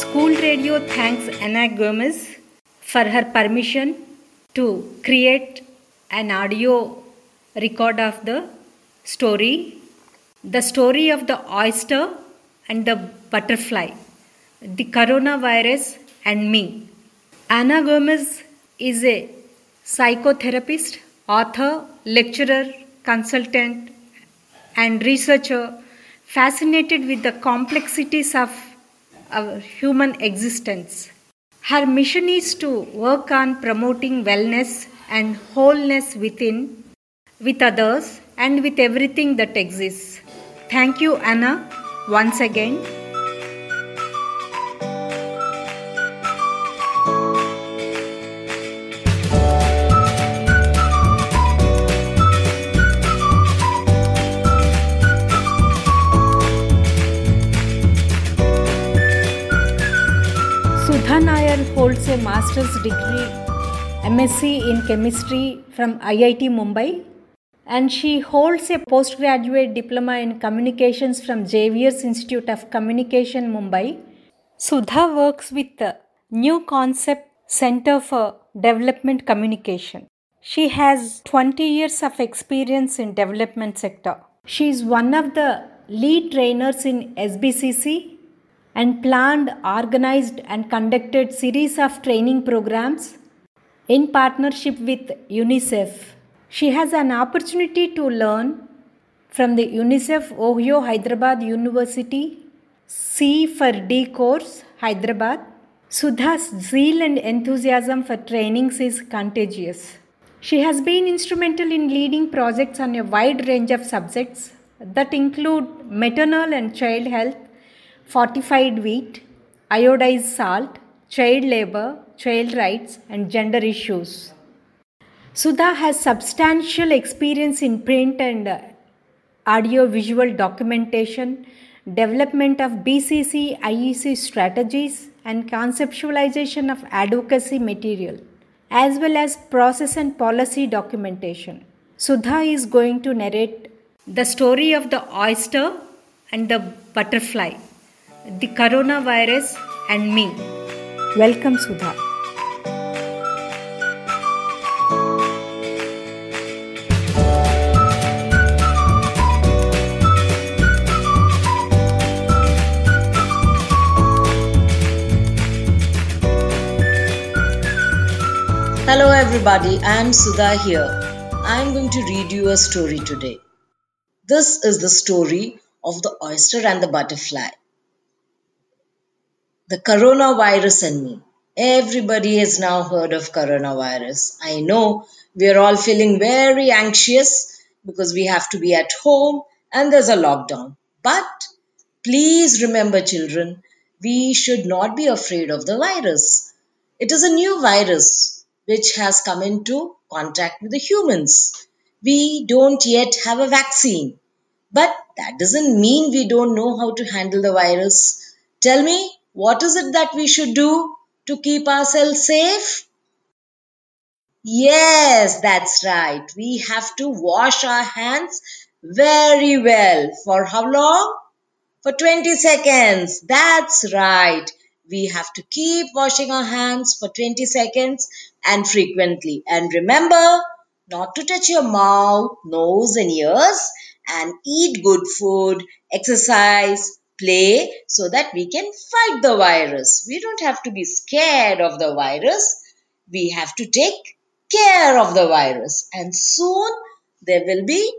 School Radio thanks Anna Gomez for her permission to create an audio record of the story The Story of the Oyster and the Butterfly, the Coronavirus and Me. Anna Gomez is a psychotherapist, author, lecturer, consultant, and researcher fascinated with the complexities of our human existence. Her mission is to work on promoting wellness and wholeness within, with others, and with everything that exists. Thank you, Anna, once again. Holds a master's degree MSc in chemistry from IIT Mumbai and she holds a postgraduate diploma in communications from Xavier's Institute of Communication Mumbai. Sudha works with the New Concept Center for Development Communication. She has 20 years of experience in development sector. She is one of the lead trainers in SBCC and planned, organized and conducted series of training programs in partnership with UNICEF. She has an opportunity to learn from the UNICEF Ohio Hyderabad University C for D course, Hyderabad. Sudha's zeal and enthusiasm for trainings is contagious. She has been instrumental in leading projects on a wide range of subjects that include maternal and child health, fortified wheat, iodized salt, child labor, child rights, and gender issues. Sudha has substantial experience in print and uh, audio visual documentation, development of BCC IEC strategies, and conceptualization of advocacy material, as well as process and policy documentation. Sudha is going to narrate the story of the oyster and the butterfly, the coronavirus and me. Welcome, Sudha. Hello, everybody. I'm Sudha here. I'm going to read you a story today. This is the story of the oyster and the butterfly. The coronavirus and me. Everybody has now heard of coronavirus. I know we are all feeling very anxious because we have to be at home and there's a lockdown. But please remember, children, we should not be afraid of the virus. It is a new virus which has come into contact with the humans. We don't yet have a vaccine, but that doesn't mean we don't know how to handle the virus. Tell me, what is it that we should do to keep ourselves safe? Yes, that's right. We have to wash our hands very well. For how long? For 20 seconds. That's right. We have to keep washing our hands for 20 seconds and frequently. And remember not to touch your mouth, nose, and ears and eat good food, exercise, play so that we can fight the virus. We don't have to be scared of the virus. We have to take care of the virus. And soon there will be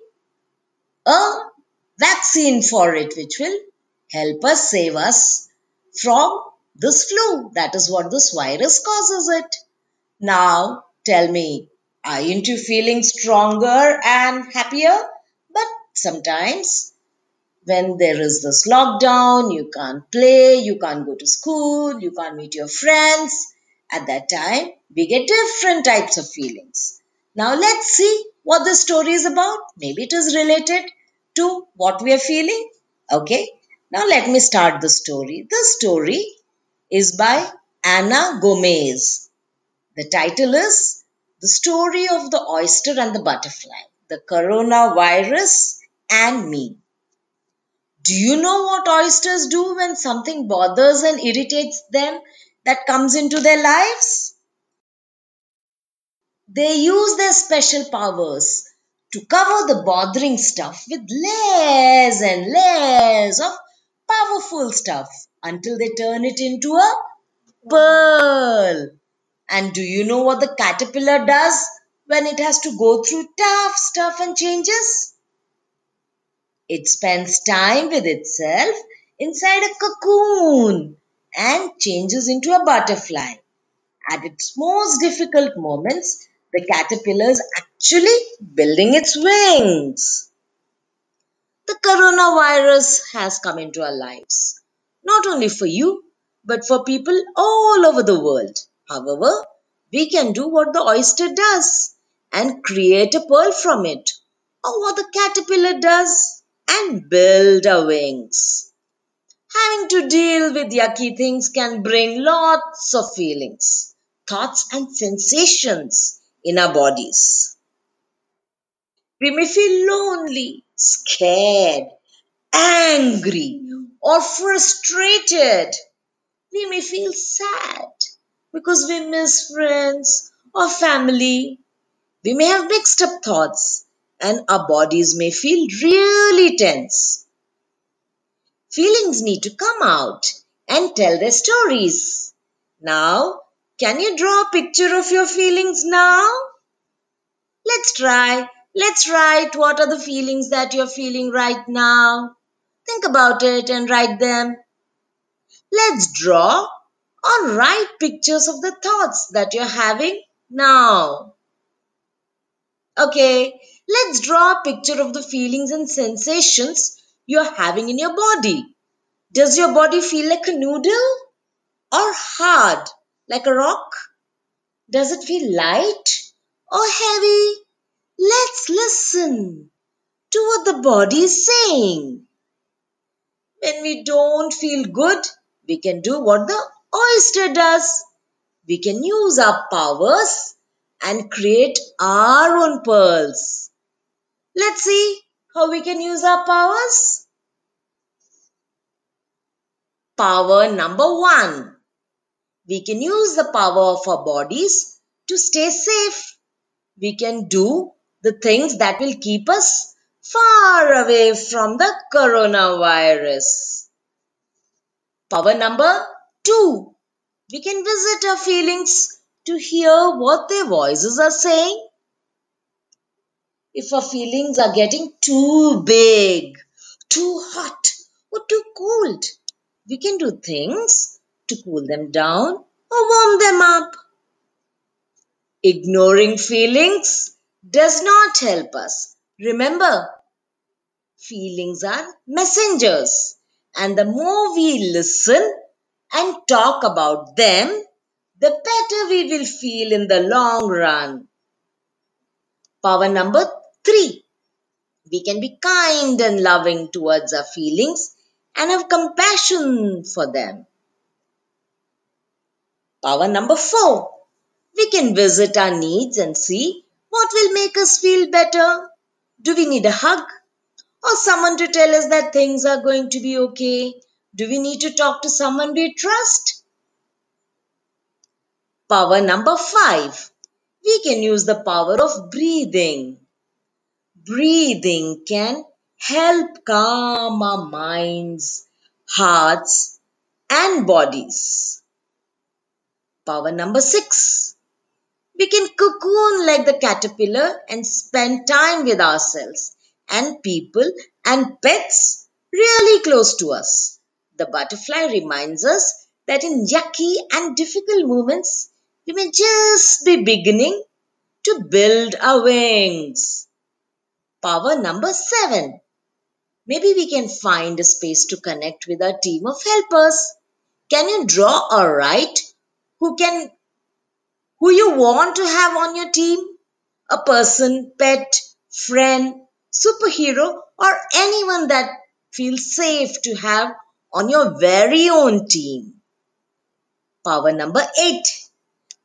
a vaccine for it, which will help us save us from this flu. That is what this virus causes it. Now tell me, aren't you feeling stronger and happier? But sometimes when there is this lockdown, you can't play, you can't go to school, you can't meet your friends. At that time, we get different types of feelings. Now let's see what the story is about. Maybe it is related to what we are feeling. Okay. Now let me start the story. The story is by Anna Gomez. The title is The Story of the Oyster and the Butterfly, the Coronavirus and Me. Do you know what oysters do when something bothers and irritates them that comes into their lives? They use their special powers to cover the bothering stuff with layers and layers of powerful stuff until they turn it into a pearl. And do you know what the caterpillar does when it has to go through tough stuff and changes? It spends time with itself inside a cocoon and changes into a butterfly. At its most difficult moments, the caterpillar is actually building its wings. The coronavirus has come into our lives, not only for you, but for people all over the world. However, we can do what the oyster does and create a pearl from it, or what the caterpillar does and build our wings. Having to deal with yucky things can bring lots of feelings, thoughts, and sensations in our bodies. We may feel lonely, scared, angry, or frustrated. We may feel sad because we miss friends or family. We may have mixed up thoughts and our bodies may feel really tense. Feelings need to come out and tell their stories. Now, can you draw a picture of your feelings now? Let's try. Let's write what are the feelings that you're feeling right now. Think about it and write them. Let's draw or write pictures of the thoughts that you're having now. Okay, let's draw a picture of the feelings and sensations you're having in your body. Does your body feel like a noodle or hard like a rock? Does it feel light or heavy? Let's listen to what the body is saying. When we don't feel good, we can do what the oyster does. We can use our powers and create our own pearls. Let's see how we can use our powers. Power number one. We can use the power of our bodies to stay safe. We can do the things that will keep us far away from the coronavirus. Power number two. We can visit our feelings to hear what their voices are saying. If our feelings are getting too big, too hot, or too cold, we can do things to cool them down or warm them up. Ignoring feelings does not help us. Remember, feelings are messengers, and the more we listen and talk about them, the better we will feel in the long run. Power number three. We can be kind and loving towards our feelings and have compassion for them. Power number four. We can visit our needs and see what will make us feel better. Do we need a hug? Or someone to tell us that things are going to be okay? Do we need to talk to someone we trust? Power number five. We can use the power of breathing. Breathing can help calm our minds, hearts, and bodies. Power number six. We can cocoon like the caterpillar and spend time with ourselves and people and pets really close to us. The butterfly reminds us that in yucky and difficult moments, we may just be beginning to build our wings. Power number seven. Maybe we can find a space to connect with our team of helpers. Can you draw or write who can who you want to have on your team? A person, pet, friend, superhero, or anyone that feels safe to have on your very own team. Power number eight.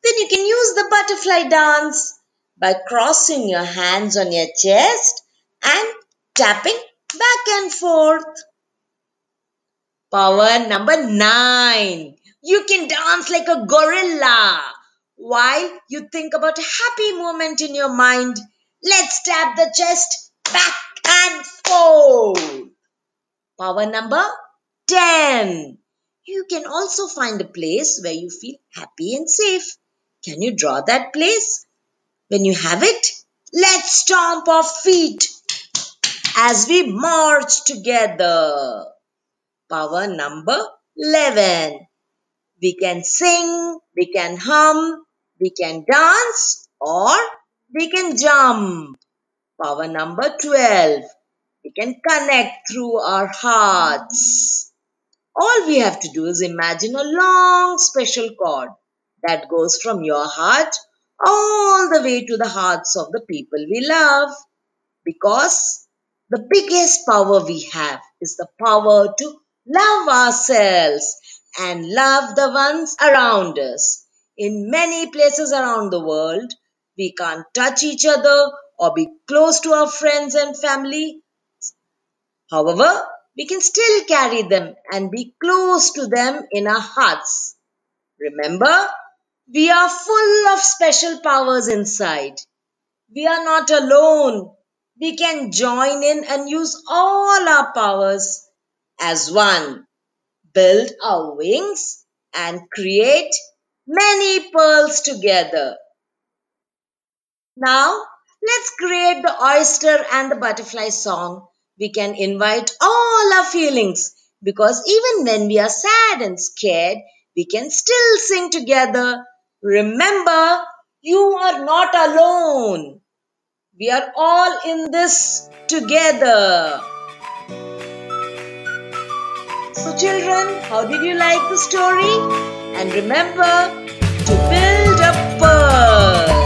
Then you can use the butterfly dance by crossing your hands on your chest and tapping back and forth. Power number nine. You can dance like a gorilla. While you think about a happy moment in your mind, let's tap the chest back and forth. Power number 10. You can also find a place where you feel happy and safe. Can you draw that place? When you have it, let's stomp our feet as we march together. Power number 11. We can sing, we can hum, we can dance or we can jump. Power number 12. We can connect through our hearts. All we have to do is imagine a long special cord that goes from your heart all the way to the hearts of the people we love. Because the biggest power we have is the power to love ourselves and love the ones around us. In many places around the world, we can't touch each other or be close to our friends and family. However, we can still carry them and be close to them in our hearts. Remember, we are full of special powers inside. We are not alone. We can join in and use all our powers as one. Build our wings and create many pearls together. Now, let's create the oyster and the butterfly song. We can invite all our feelings because even when we are sad and scared, we can still sing together. Remember, you are not alone. We are all in this together. So, children, how did you like the story? And remember to build a pearl.